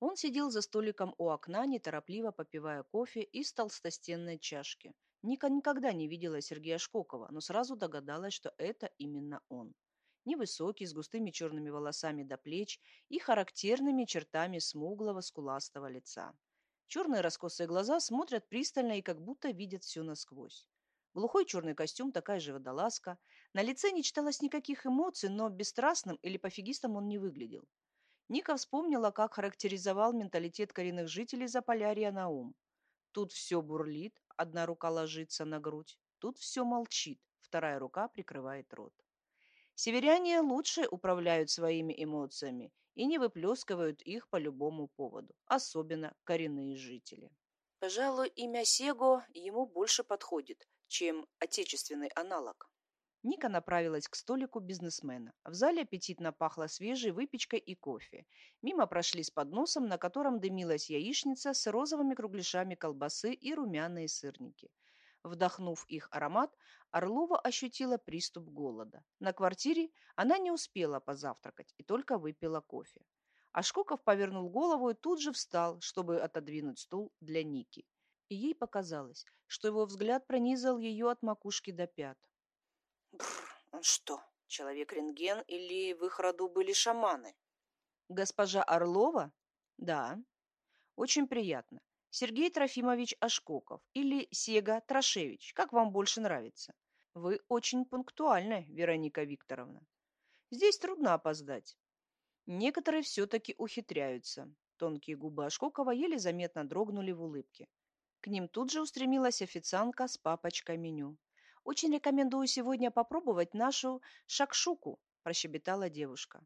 Он сидел за столиком у окна, неторопливо попивая кофе из толстостенной чашки. Ника никогда не видела Сергея Шкокова, но сразу догадалась, что это именно он. Невысокий, с густыми черными волосами до плеч и характерными чертами смуглого скуластого лица. Черные раскосые глаза смотрят пристально и как будто видят все насквозь. Глухой черный костюм, такая же водолазка. На лице не читалось никаких эмоций, но бесстрастным или пофигистом он не выглядел. Ника вспомнила, как характеризовал менталитет коренных жителей Заполярья Наум. Тут все бурлит, одна рука ложится на грудь. Тут все молчит, вторая рука прикрывает рот. Северяне лучше управляют своими эмоциями и не выплескивают их по любому поводу, особенно коренные жители. Пожалуй, имя Сего ему больше подходит, чем отечественный аналог. Ника направилась к столику бизнесмена. В зале аппетитно пахло свежей выпечкой и кофе. Мимо прошли с подносом, на котором дымилась яичница с розовыми кругляшами колбасы и румяные сырники. Вдохнув их аромат, Орлова ощутила приступ голода. На квартире она не успела позавтракать и только выпила кофе. Ашкоков повернул голову и тут же встал, чтобы отодвинуть стул для Ники. И ей показалось, что его взгляд пронизал ее от макушки до пят. Бррр, он что, человек-рентген или в их роду были шаманы? Госпожа Орлова? Да. Очень приятно. Сергей Трофимович Ашкоков или Сега Трошевич, как вам больше нравится. Вы очень пунктуальны, Вероника Викторовна. Здесь трудно опоздать. Некоторые все-таки ухитряются. Тонкие губы Ашкокова еле заметно дрогнули в улыбке. К ним тут же устремилась официантка с папочкой меню. «Очень рекомендую сегодня попробовать нашу шакшуку», – прощебетала девушка.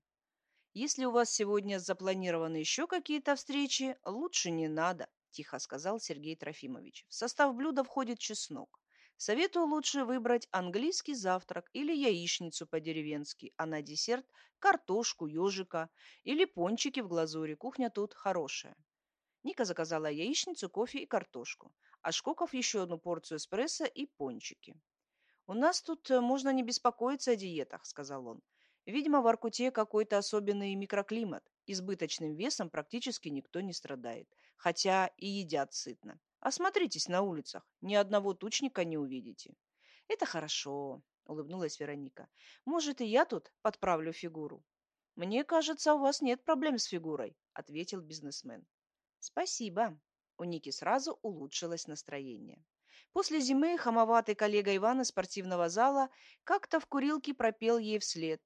«Если у вас сегодня запланированы еще какие-то встречи, лучше не надо», – тихо сказал Сергей Трофимович. «В состав блюда входит чеснок. Советую лучше выбрать английский завтрак или яичницу по-деревенски, а на десерт – картошку, ежика или пончики в глазури. Кухня тут хорошая». Ника заказала яичницу, кофе и картошку, а Шкоков еще одну порцию эспрессо и пончики. «У нас тут э, можно не беспокоиться о диетах», — сказал он. «Видимо, в Аркуте какой-то особенный микроклимат. Избыточным весом практически никто не страдает, хотя и едят сытно. Осмотритесь на улицах, ни одного тучника не увидите». «Это хорошо», — улыбнулась Вероника. «Может, и я тут подправлю фигуру?» «Мне кажется, у вас нет проблем с фигурой», — ответил бизнесмен. Спасибо. У Ники сразу улучшилось настроение. После зимы хамоватый коллега Ивана спортивного зала как-то в курилке пропел ей вслед.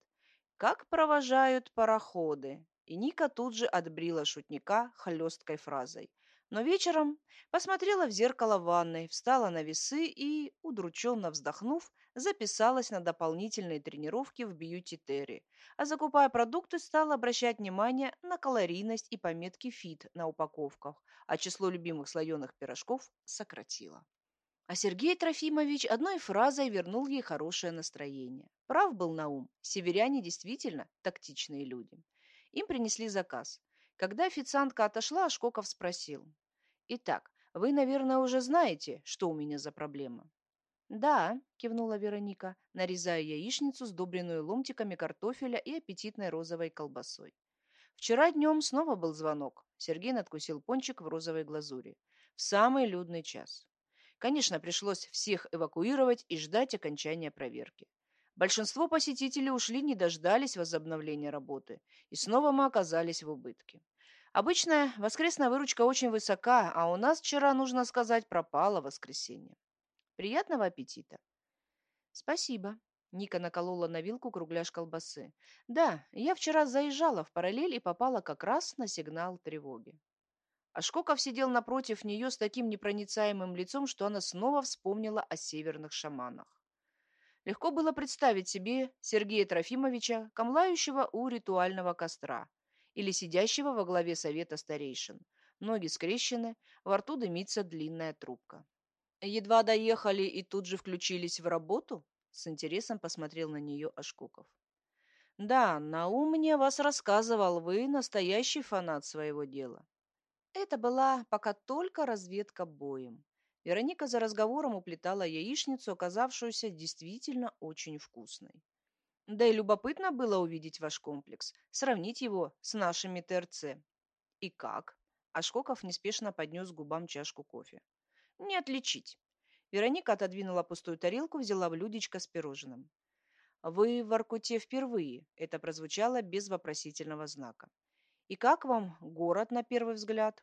«Как провожают пароходы!» И Ника тут же отбрила шутника хлесткой фразой. Но вечером посмотрела в зеркало ванной, встала на весы и, удрученно вздохнув, записалась на дополнительные тренировки в бьюти-терри, а закупая продукты, стала обращать внимание на калорийность и пометки «фит» на упаковках, а число любимых слоеных пирожков сократила. А Сергей Трофимович одной фразой вернул ей хорошее настроение. Прав был Наум, северяне действительно тактичные люди. Им принесли заказ. Когда официантка отошла, Ашкоков спросил. «Итак, вы, наверное, уже знаете, что у меня за проблема?» «Да», – кивнула Вероника, нарезая яичницу, сдобренную ломтиками картофеля и аппетитной розовой колбасой. Вчера днем снова был звонок. Сергей надкусил пончик в розовой глазури. В самый людный час. Конечно, пришлось всех эвакуировать и ждать окончания проверки. Большинство посетителей ушли, не дождались возобновления работы, и снова мы оказались в убытке. Обычно воскресная выручка очень высока, а у нас вчера, нужно сказать, пропало воскресенье. Приятного аппетита. Спасибо. Ника наколола на вилку кругляш колбасы. Да, я вчера заезжала в параллель и попала как раз на сигнал тревоги. Ашкоков сидел напротив нее с таким непроницаемым лицом, что она снова вспомнила о северных шаманах. Легко было представить себе Сергея Трофимовича, камлающего у ритуального костра, или сидящего во главе совета старейшин. Ноги скрещены, во рту дымится длинная трубка. Едва доехали и тут же включились в работу? С интересом посмотрел на нее Ашкуков. Да, Наум мне вас рассказывал, вы настоящий фанат своего дела. Это была пока только разведка боем. Вероника за разговором уплетала яичницу, оказавшуюся действительно очень вкусной. Да и любопытно было увидеть ваш комплекс, сравнить его с нашими ТРЦ. И как? а Шкоков неспешно поднес к губам чашку кофе. «Не отличить». Вероника отодвинула пустую тарелку, взяла блюдечко с пирожным. «Вы в Воркуте впервые», — это прозвучало без вопросительного знака. «И как вам город на первый взгляд?»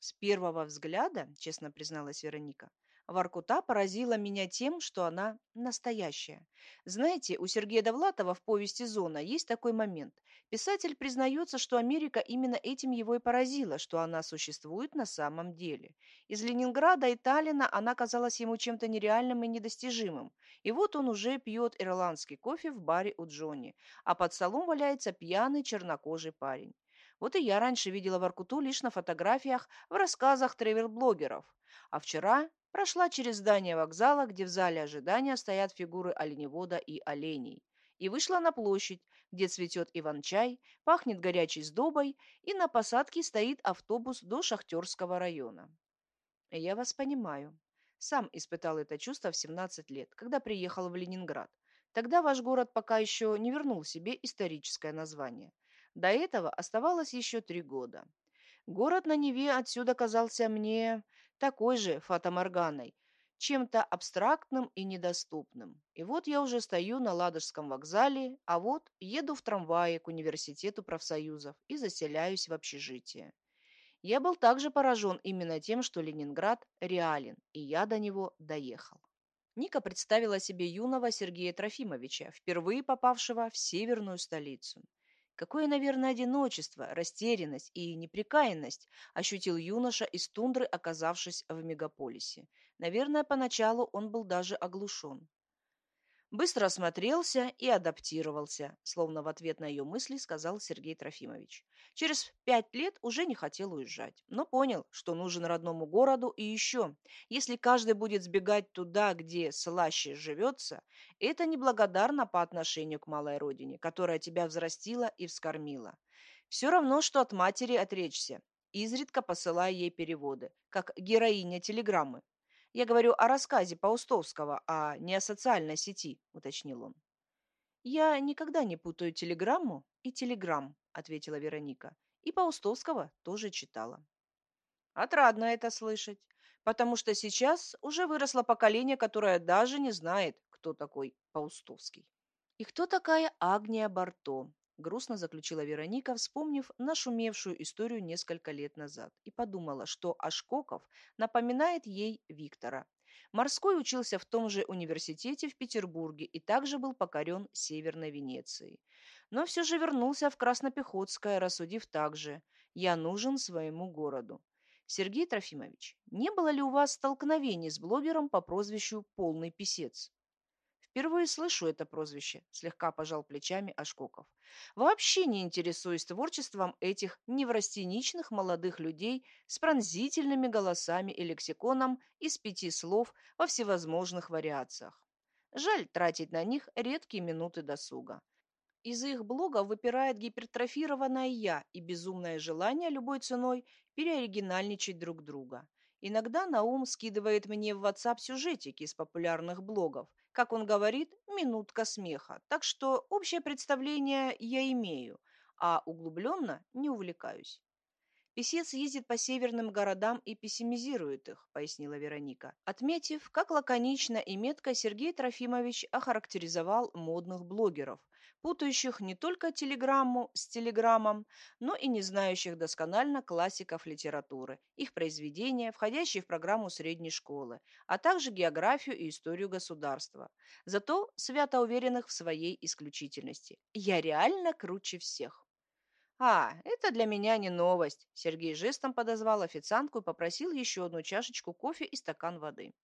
«С первого взгляда», — честно призналась Вероника, Воркута поразила меня тем, что она настоящая. Знаете, у Сергея Довлатова в повести «Зона» есть такой момент. Писатель признается, что Америка именно этим его и поразила, что она существует на самом деле. Из Ленинграда и Таллина она казалась ему чем-то нереальным и недостижимым. И вот он уже пьет ирландский кофе в баре у Джонни, а под столом валяется пьяный чернокожий парень. Вот и я раньше видела Воркуту лишь на фотографиях в рассказах тревел-блогеров. А вчера Прошла через здание вокзала, где в зале ожидания стоят фигуры оленевода и оленей, и вышла на площадь, где цветет иван-чай, пахнет горячей сдобой, и на посадке стоит автобус до Шахтерского района. Я вас понимаю. Сам испытал это чувство в 17 лет, когда приехал в Ленинград. Тогда ваш город пока еще не вернул себе историческое название. До этого оставалось еще три года. Город на Неве отсюда казался мне такой же фатоморганой, чем-то абстрактным и недоступным. И вот я уже стою на Ладожском вокзале, а вот еду в трамвае к университету профсоюзов и заселяюсь в общежитие. Я был также поражен именно тем, что Ленинград реален, и я до него доехал. Ника представила себе юного Сергея Трофимовича, впервые попавшего в северную столицу. Какое, наверное, одиночество, растерянность и неприкаянность ощутил юноша из тундры, оказавшись в мегаполисе. Наверное, поначалу он был даже оглушен. Быстро осмотрелся и адаптировался, словно в ответ на ее мысли сказал Сергей Трофимович. Через пять лет уже не хотел уезжать, но понял, что нужен родному городу и еще. Если каждый будет сбегать туда, где слаще живется, это неблагодарно по отношению к малой родине, которая тебя взрастила и вскормила. Все равно, что от матери отречься, изредка посылая ей переводы, как героиня телеграммы. Я говорю о рассказе Паустовского, а не о социальной сети, уточнил он. Я никогда не путаю телеграмму и телеграмм, ответила Вероника. И Паустовского тоже читала. Отрадно это слышать, потому что сейчас уже выросло поколение, которое даже не знает, кто такой Паустовский. И кто такая Агния Барто? Грустно заключила Вероника, вспомнив нашумевшую историю несколько лет назад, и подумала, что Ашкоков напоминает ей Виктора. Морской учился в том же университете в Петербурге и также был покорен Северной Венецией. Но все же вернулся в Краснопехотское, рассудив также «Я нужен своему городу». Сергей Трофимович, не было ли у вас столкновений с блогером по прозвищу «Полный писец»? Впервые слышу это прозвище, слегка пожал плечами Ашкоков. Вообще не интересуюсь творчеством этих неврастеничных молодых людей с пронзительными голосами и лексиконом из пяти слов во всевозможных вариациях. Жаль тратить на них редкие минуты досуга. Из их блога выпирает гипертрофированное «я» и безумное желание любой ценой переоригинальничать друг друга. Иногда Наум скидывает мне в WhatsApp сюжетики из популярных блогов, как он говорит, минутка смеха. Так что общее представление я имею, а углубленно не увлекаюсь. Песец ездит по северным городам и пессимизирует их, пояснила Вероника, отметив, как лаконично и метко Сергей Трофимович охарактеризовал модных блогеров, путающих не только телеграмму с телеграммом, но и не знающих досконально классиков литературы, их произведения, входящие в программу средней школы, а также географию и историю государства. Зато свято уверенных в своей исключительности. Я реально круче всех. «А, это для меня не новость», – Сергей жестом подозвал официантку и попросил еще одну чашечку кофе и стакан воды.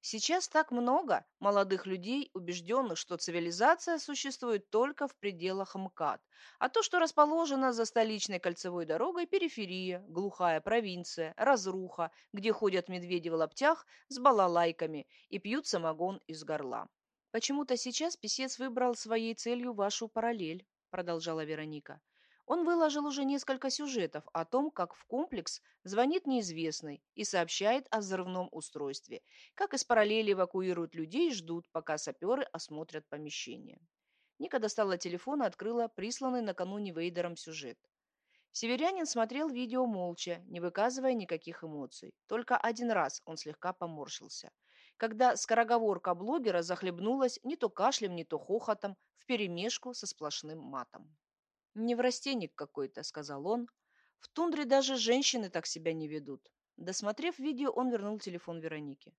Сейчас так много молодых людей, убежденных, что цивилизация существует только в пределах МКАД, а то, что расположено за столичной кольцевой дорогой, периферия, глухая провинция, разруха, где ходят медведи в лаптях с балалайками и пьют самогон из горла. «Почему-то сейчас писец выбрал своей целью вашу параллель», продолжала Вероника. Он выложил уже несколько сюжетов о том, как в комплекс звонит неизвестный и сообщает о взрывном устройстве, как из параллели эвакуируют людей и ждут, пока саперы осмотрят помещение. Ника достала телефон и открыла присланный накануне Вейдером сюжет. Северянин смотрел видео молча, не выказывая никаких эмоций. Только один раз он слегка поморщился. Когда скороговорка блогера захлебнулась не то кашлем, не то хохотом, вперемешку со сплошным матом. «Неврастенник какой-то», — сказал он. «В тундре даже женщины так себя не ведут». Досмотрев видео, он вернул телефон Веронике.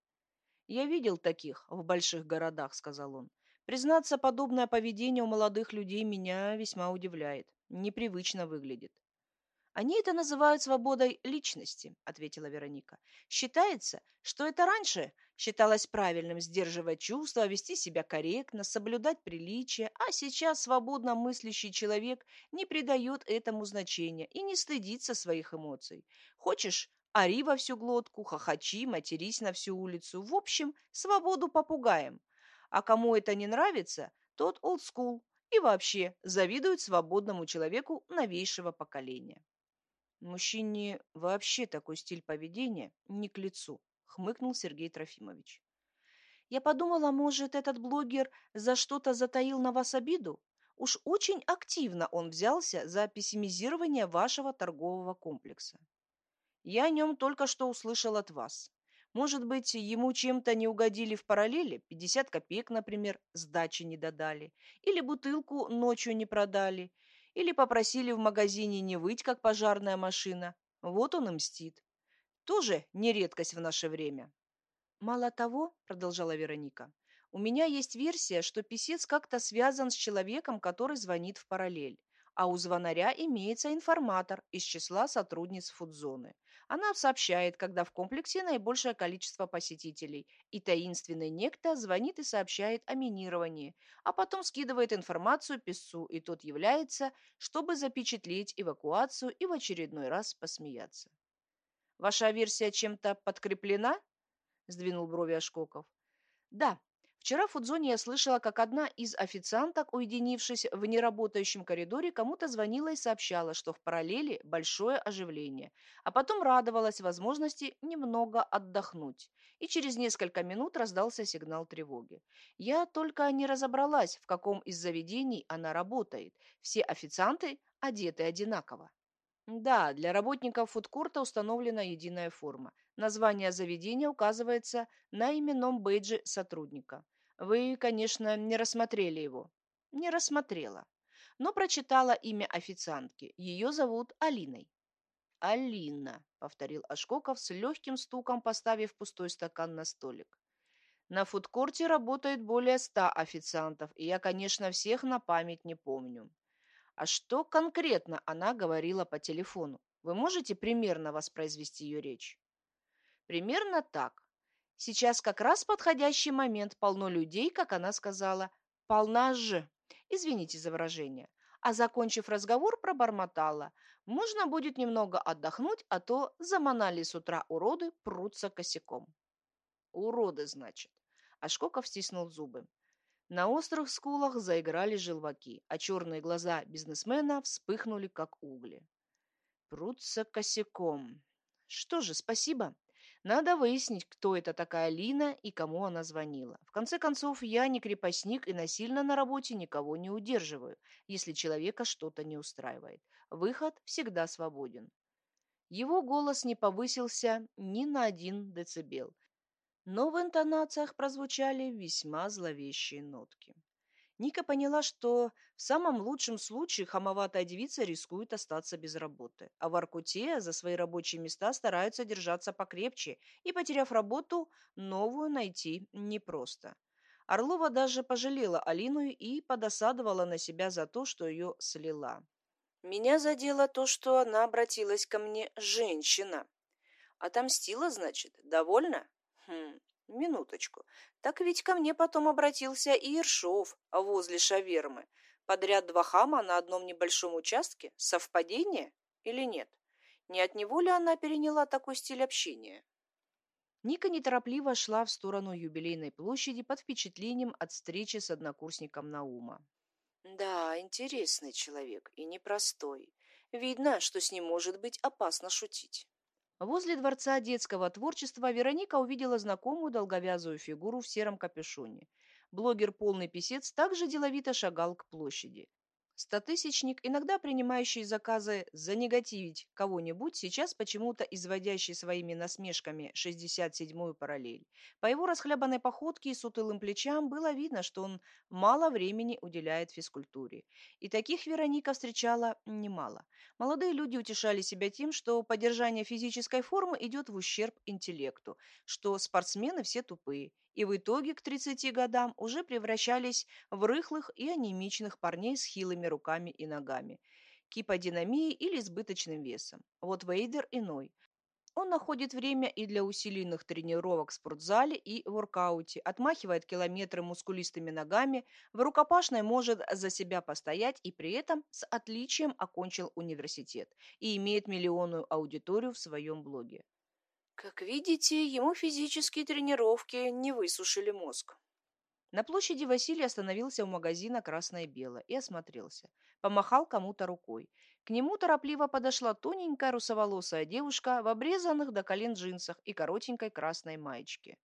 «Я видел таких в больших городах», — сказал он. «Признаться, подобное поведение у молодых людей меня весьма удивляет. Непривычно выглядит. Они это называют свободой личности, ответила Вероника. Считается, что это раньше считалось правильным сдерживать чувства, вести себя корректно, соблюдать приличия, а сейчас свободно мыслящий человек не придает этому значения и не стыдится своих эмоций. Хочешь, ори во всю глотку, хохочи, матерись на всю улицу. В общем, свободу попугаем. А кому это не нравится, тот олдскул и вообще завидует свободному человеку новейшего поколения. Мужчине вообще такой стиль поведения не к лицу, хмыкнул Сергей Трофимович. Я подумала, может, этот блогер за что-то затаил на вас обиду? Уж очень активно он взялся за пессимизирование вашего торгового комплекса. Я о нем только что услышал от вас. Может быть, ему чем-то не угодили в параллели, 50 копеек, например, сдачи не додали, или бутылку ночью не продали, или попросили в магазине не выть, как пожарная машина. Вот он и мстит. Тоже не редкость в наше время. Мало того, продолжала Вероника, у меня есть версия, что писец как-то связан с человеком, который звонит в параллель. А у звонаря имеется информатор из числа сотрудниц фудзоны. Она сообщает, когда в комплексе наибольшее количество посетителей, и таинственный некто звонит и сообщает о минировании, а потом скидывает информацию писцу, и тот является, чтобы запечатлеть эвакуацию и в очередной раз посмеяться. «Ваша версия чем-то подкреплена?» – сдвинул брови Ашкоков. «Да, Вчера в Фудзоне я слышала, как одна из официанток, уединившись в неработающем коридоре, кому-то звонила и сообщала, что в параллели большое оживление, а потом радовалась возможности немного отдохнуть. И через несколько минут раздался сигнал тревоги. Я только не разобралась, в каком из заведений она работает. Все официанты одеты одинаково. Да, для работников фудкорта установлена единая форма. Название заведения указывается на именном бейджи сотрудника. Вы, конечно, не рассмотрели его. Не рассмотрела. Но прочитала имя официантки. Ее зовут Алиной. «Алина», — повторил Ашкоков с легким стуком, поставив пустой стакан на столик. «На фудкорте работает более ста официантов, и я, конечно, всех на память не помню. А что конкретно она говорила по телефону? Вы можете примерно воспроизвести ее речь?» «Примерно так. Сейчас как раз подходящий момент, полно людей, как она сказала. Полна же. Извините за выражение. А закончив разговор, пробормотала. Можно будет немного отдохнуть, а то заманали с утра уроды прутся косяком. Уроды, значит. Ашкоков стиснул зубы. На острых скулах заиграли желваки, а черные глаза бизнесмена вспыхнули, как угли. Прутся косяком. Что же, спасибо. Надо выяснить, кто это такая Лина и кому она звонила. В конце концов, я не крепостник и насильно на работе никого не удерживаю, если человека что-то не устраивает. Выход всегда свободен. Его голос не повысился ни на один децибел, но в интонациях прозвучали весьма зловещие нотки. Ника поняла, что в самом лучшем случае хамоватая девица рискует остаться без работы, а в Аркуте за свои рабочие места стараются держаться покрепче и, потеряв работу, новую найти непросто. Орлова даже пожалела Алину и подосадовала на себя за то, что ее слила. «Меня задело то, что она обратилась ко мне женщина. Отомстила, значит? Довольно? Хм, Минуточку. Так ведь ко мне потом обратился и Иршов возле шавермы. Подряд два хама на одном небольшом участке? Совпадение или нет? Не от него ли она переняла такой стиль общения? Ника неторопливо шла в сторону юбилейной площади под впечатлением от встречи с однокурсником Наума. Да, интересный человек и непростой. Видно, что с ним может быть опасно шутить. Возле Дворца детского творчества Вероника увидела знакомую долговязую фигуру в сером капюшоне. Блогер «Полный писец» также деловито шагал к площади. Стотысячник, иногда принимающий заказы занегативить кого-нибудь, сейчас почему-то изводящий своими насмешками 67-ю параллель. По его расхлябанной походке и сутылым плечам было видно, что он мало времени уделяет физкультуре. И таких Вероника встречала немало. Молодые люди утешали себя тем, что поддержание физической формы идет в ущерб интеллекту, что спортсмены все тупые, и в итоге к 30 годам уже превращались в рыхлых и анемичных парней с хилыми руками и ногами, киподинамией или избыточным весом. Вот Вейдер иной. Он находит время и для усиленных тренировок в спортзале и воркауте, отмахивает километры мускулистыми ногами, в рукопашной может за себя постоять и при этом с отличием окончил университет и имеет миллионную аудиторию в своем блоге. Как видите, ему физические тренировки не высушили мозг. На площади Василий остановился у магазина «Красное и белое» и осмотрелся. Помахал кому-то рукой. К нему торопливо подошла тоненькая русоволосая девушка в обрезанных до колен джинсах и коротенькой красной маечке.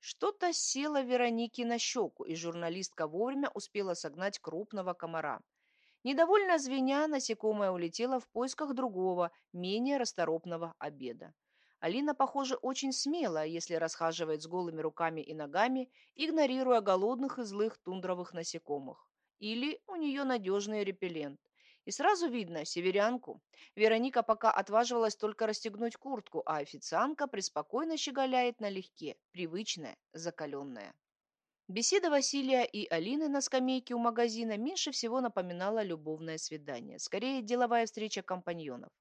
Что-то село Веронике на щеку, и журналистка вовремя успела согнать крупного комара. Недовольно звеня, насекомое улетело в поисках другого, менее расторопного обеда. Алина, похоже, очень смелая, если расхаживает с голыми руками и ногами, игнорируя голодных и злых тундровых насекомых. Или у нее надежный репеллент. И сразу видно северянку. Вероника пока отваживалась только расстегнуть куртку, а официантка преспокойно щеголяет налегке, привычная, закаленная. Беседа Василия и Алины на скамейке у магазина меньше всего напоминала любовное свидание, скорее деловая встреча компаньонов.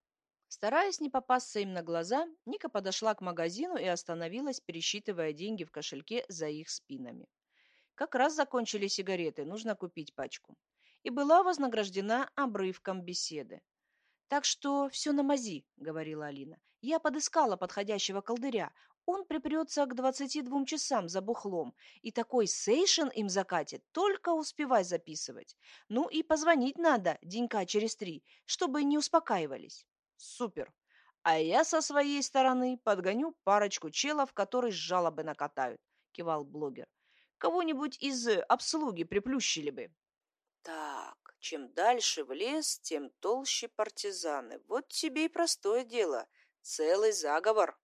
Стараясь не попасться им на глаза, Ника подошла к магазину и остановилась, пересчитывая деньги в кошельке за их спинами. Как раз закончили сигареты, нужно купить пачку. И была вознаграждена обрывком беседы. «Так что все на мази», — говорила Алина. «Я подыскала подходящего колдыря. Он припрется к двадцати двум часам за бухлом, и такой сейшен им закатит, только успевай записывать. Ну и позвонить надо денька через три, чтобы не успокаивались». Супер. А я со своей стороны подгоню парочку челов, которые жалобы накатают, кивал блогер. Кого-нибудь из обслуги приплющили бы. Так, чем дальше в лес, тем толще партизаны. Вот тебе и простое дело. Целый заговор.